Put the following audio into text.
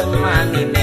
Semami